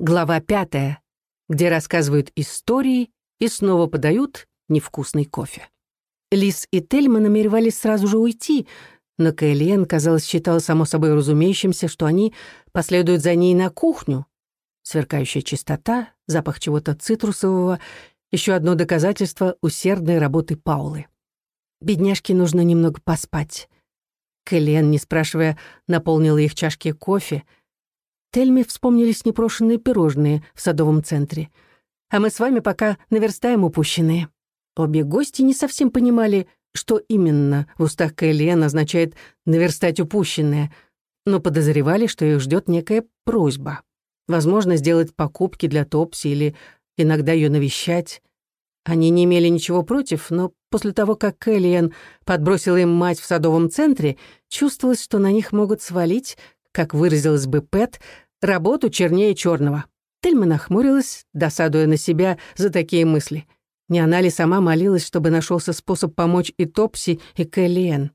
Глава пятая, где рассказывают истории и снова подают невкусный кофе. Лис и Тельма намеревались сразу же уйти, но Кэлен, казалось, считала само собой разумеющимся, что они последуют за ней на кухню. Сверкающая чистота, запах чего-то цитрусового, еще одно доказательство усердной работы Паулы. Бедняжке нужно немного поспать. Кэлен, не спрашивая, наполнила их чашки кофе — Тельме вспомнились непрошенные пирожные в садовом центре. А мы с вами пока наверстаем упущенные. Обе гости не совсем понимали, что именно в устах Кэллиэн означает «наверстать упущенное», но подозревали, что их ждет некая просьба. Возможно, сделать покупки для Топси или иногда ее навещать. Они не имели ничего против, но после того, как Кэллиэн подбросила им мать в садовом центре, чувствовалось, что на них могут свалить, как выразилась бы Пэт, Работу чернее черного. Тельма нахмурилась, досадуя на себя за такие мысли. Не она ли сама молилась, чтобы нашелся способ помочь и Топси, и Кэллиэн?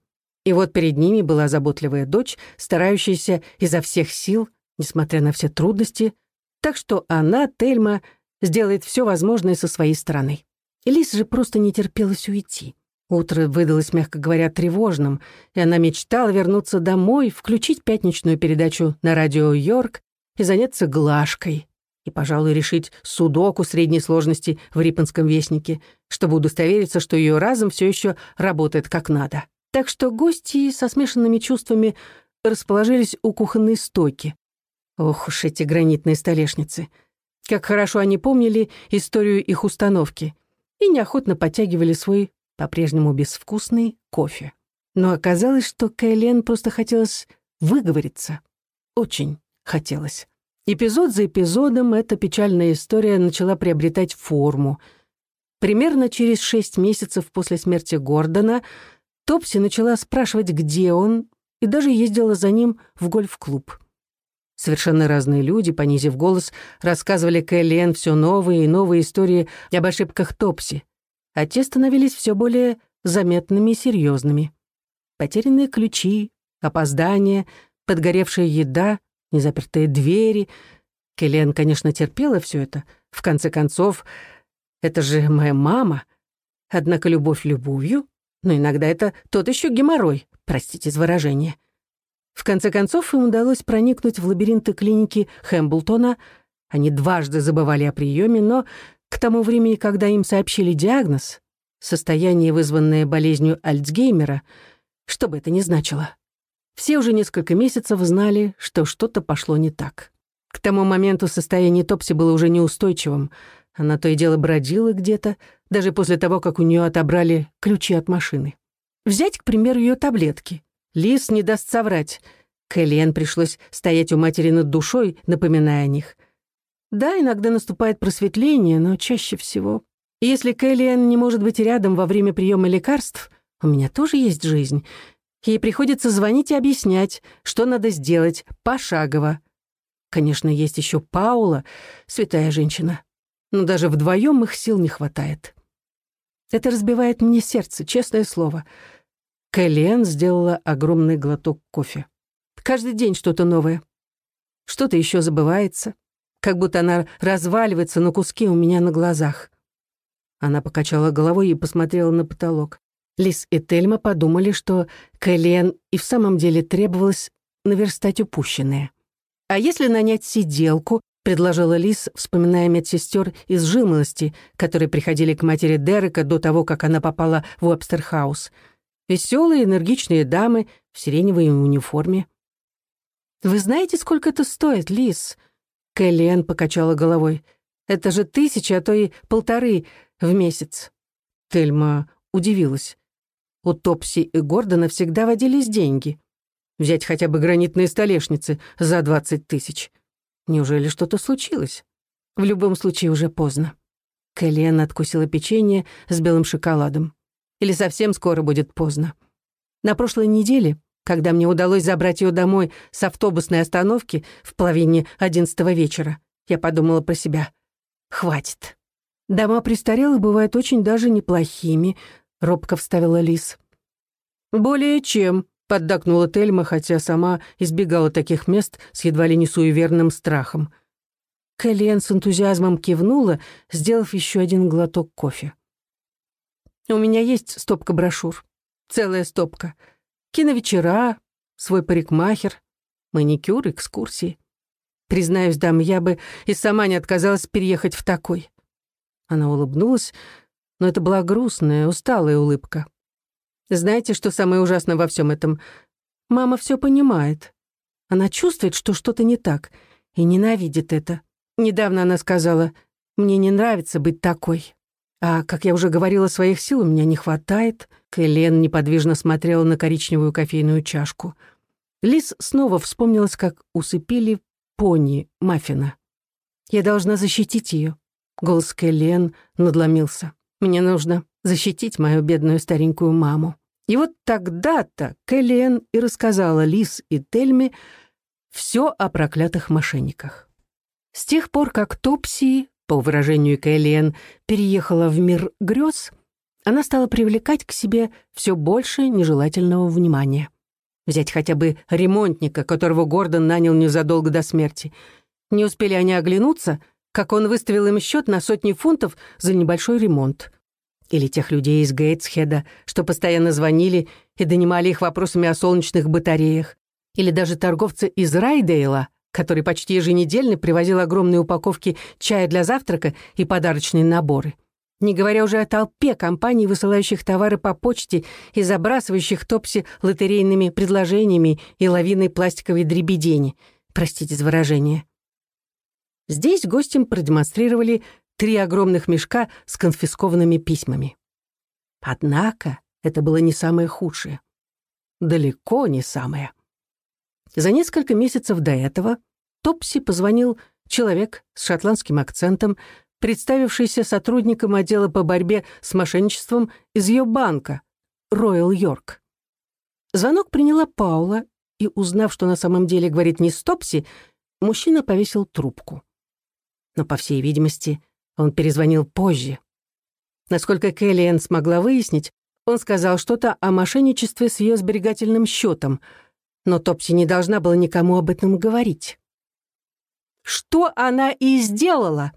И вот перед ними была заботливая дочь, старающаяся изо всех сил, несмотря на все трудности, так что она, Тельма, сделает все возможное со своей стороны. Элис же просто не терпелась уйти. Утро выдалось, мягко говоря, тревожным, и она мечтала вернуться домой, включить пятничную передачу на радио «Йорк» и заняться глажкой, и, пожалуй, решить судоку средней сложности в Риппенском вестнике, чтобы удостовериться, что ее разум все еще работает как надо. Так что гости со смешанными чувствами расположились у кухонной стойки. Ох уж эти гранитные столешницы. Как хорошо они помнили историю их установки и неохотно подтягивали свой по-прежнему безвкусный кофе. Но оказалось, что Кэлен просто хотелось выговориться. Очень хотелось. Эпизод за эпизодом эта печальная история начала приобретать форму. Примерно через шесть месяцев после смерти Гордона Топси начала спрашивать, где он, и даже ездила за ним в гольф-клуб. Совершенно разные люди, понизив голос, рассказывали Кэллиэн все новые и новые истории об ошибках Топси, а те становились все более заметными и серьезными. Потерянные ключи, опоздания, подгоревшая еда, незапертые двери. Келлиан, конечно, терпела все это. В конце концов, это же моя мама. Однако любовь любовью, но иногда это тот еще геморрой, простите за выражение. В конце концов, им удалось проникнуть в лабиринты клиники Хэмблтона. Они дважды забывали о приеме, но к тому времени, когда им сообщили диагноз, состояние, вызванное болезнью Альцгеймера, что бы это ни значило, все уже несколько месяцев знали, что что-то пошло не так. К тому моменту состояние Топси было уже неустойчивым. Она то и дело бродила где-то, даже после того, как у нее отобрали ключи от машины. Взять, к примеру, ее таблетки. Лис не даст соврать. Кэллиэн пришлось стоять у матери над душой, напоминая о них. Да, иногда наступает просветление, но чаще всего... Если Кэллиэн не может быть рядом во время приема лекарств, у меня тоже есть жизнь, Ей приходится звонить и объяснять, что надо сделать, пошагово. Конечно, есть еще Паула, святая женщина, но даже вдвоем их сил не хватает. Это разбивает мне сердце, честное слово. Кэлен сделала огромный глоток кофе. Каждый день что-то новое. Что-то еще забывается, как будто она разваливается на куски у меня на глазах. Она покачала головой и посмотрела на потолок. Лис и Тельма подумали, что Кэлен и в самом деле требовалось наверстать упущенное. «А если нанять сиделку?» — предложила Лис, вспоминая медсестер из жимолости, которые приходили к матери Дерека до того, как она попала в Уэбстерхаус. Веселые, энергичные дамы в сиреневой униформе. «Вы знаете, сколько это стоит, Лис?» Кэлен покачала головой. «Это же тысяча, а то и полторы в месяц». Тельма удивилась. У Топси и Гордона всегда водились деньги. Взять хотя бы гранитные столешницы за двадцать тысяч. Неужели что-то случилось? В любом случае уже поздно. Кэллиэн откусила печенье с белым шоколадом. Или совсем скоро будет поздно. На прошлой неделе, когда мне удалось забрать ее домой с автобусной остановки в половине одиннадцатого вечера, я подумала про себя. Хватит. Дома престарелых бывают очень даже неплохими, — робко вставила Лис. «Более чем», — поддакнула Тельма, хотя сама избегала таких мест с едва ли не суеверным страхом. Кэллиэн с энтузиазмом кивнула, сделав еще один глоток кофе. «У меня есть стопка брошюр. Целая стопка. Киновечера, свой парикмахер, маникюр, экскурсии. Признаюсь, дам, я бы и сама не отказалась переехать в такой». Она улыбнулась, но это была грустная, усталая улыбка. Знаете, что самое ужасное во всем этом? Мама все понимает. Она чувствует, что что-то не так, и ненавидит это. Недавно она сказала, «Мне не нравится быть такой». А, как я уже говорила, своих сил у меня не хватает. Кэлен неподвижно смотрела на коричневую кофейную чашку. Лис снова вспомнилась, как усыпили пони Маффина. «Я должна защитить ее. Голос Кэлен надломился. «Мне нужно защитить мою бедную старенькую маму». И вот тогда-то Кэлен и рассказала Лис и Тельме все о проклятых мошенниках. С тех пор, как Топси, по выражению Кэлен, переехала в мир грез, она стала привлекать к себе все больше нежелательного внимания. Взять хотя бы ремонтника, которого Гордон нанял незадолго до смерти. Не успели они оглянуться, как он выставил им счет на сотни фунтов за небольшой ремонт. Или тех людей из Гейтсхеда, что постоянно звонили и донимали их вопросами о солнечных батареях. Или даже торговцы из Райдейла, который почти еженедельно привозил огромные упаковки чая для завтрака и подарочные наборы. Не говоря уже о толпе компаний, высылающих товары по почте и забрасывающих Топси лотерейными предложениями и лавиной пластиковой дребедени. Простите за выражение. Здесь гостям продемонстрировали три огромных мешка с конфискованными письмами. Однако это было не самое худшее. Далеко не самое. За несколько месяцев до этого Топси позвонил человек с шотландским акцентом, представившийся сотрудником отдела по борьбе с мошенничеством из ее банка, Роyal Йорк. Звонок приняла Паула, и, узнав, что на самом деле говорит не Стопси, мужчина повесил трубку. Но, по всей видимости, он перезвонил позже. Насколько Келлиэн смогла выяснить, он сказал что-то о мошенничестве с ее сберегательным счетом — но Топси не должна была никому об этом говорить. «Что она и сделала?»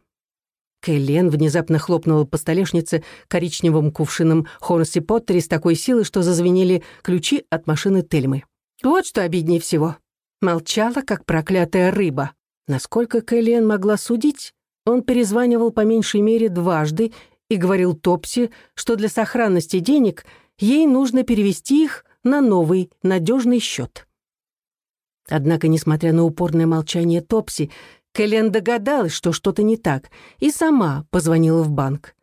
Кэлен внезапно хлопнула по столешнице коричневым кувшином Хорнси Поттери с такой силой, что зазвенели ключи от машины Тельмы. Вот что обиднее всего. Молчала, как проклятая рыба. Насколько Кэлен могла судить, он перезванивал по меньшей мере дважды и говорил Топси, что для сохранности денег ей нужно перевести их на новый надежный счет. Однако, несмотря на упорное молчание Топси, Кэлен догадалась, что что-то не так, и сама позвонила в банк.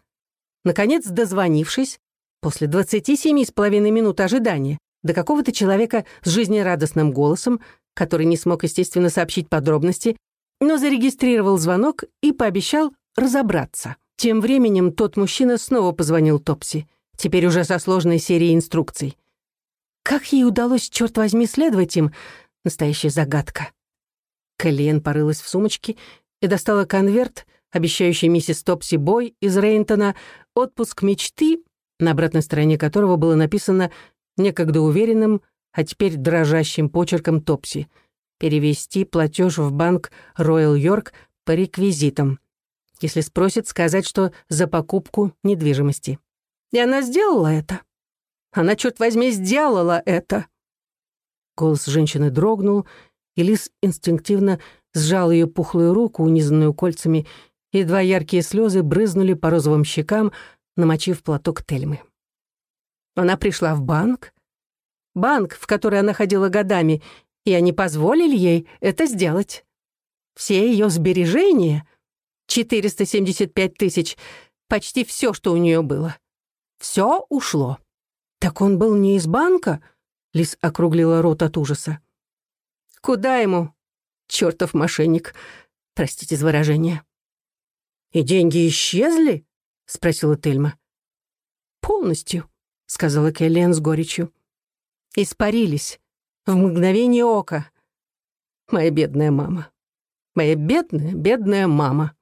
Наконец, дозвонившись, после 27 с половиной минут ожидания, до какого-то человека с жизнерадостным голосом, который не смог, естественно, сообщить подробности, но зарегистрировал звонок и пообещал разобраться. Тем временем тот мужчина снова позвонил Топси, теперь уже со сложной серией инструкций. Как ей удалось, черт возьми, следовать им, Настоящая загадка. Кэллиен порылась в сумочке и достала конверт, обещающий миссис Топси Бой из Рейнтона «Отпуск мечты», на обратной стороне которого было написано некогда уверенным, а теперь дрожащим почерком Топси «Перевести платеж в банк Роyal Йорк по реквизитам». Если спросит, сказать, что за покупку недвижимости. И она сделала это. Она, черт возьми, сделала это. Голос женщины дрогнул, и Лис инстинктивно сжал ее пухлую руку, унизанную кольцами, и два яркие слезы брызнули по розовым щекам, намочив платок Тельмы. Она пришла в банк, банк, в который она ходила годами, и они позволили ей это сделать. Все ее сбережения, 475 тысяч, почти все, что у нее было, все ушло. Так он был не из банка — Лис округлила рот от ужаса. «Куда ему? Чёртов мошенник. Простите за выражение». «И деньги исчезли?» — спросила Тельма. «Полностью», — сказала Келлен с горечью. «Испарились. В мгновение ока. Моя бедная мама. Моя бедная, бедная мама».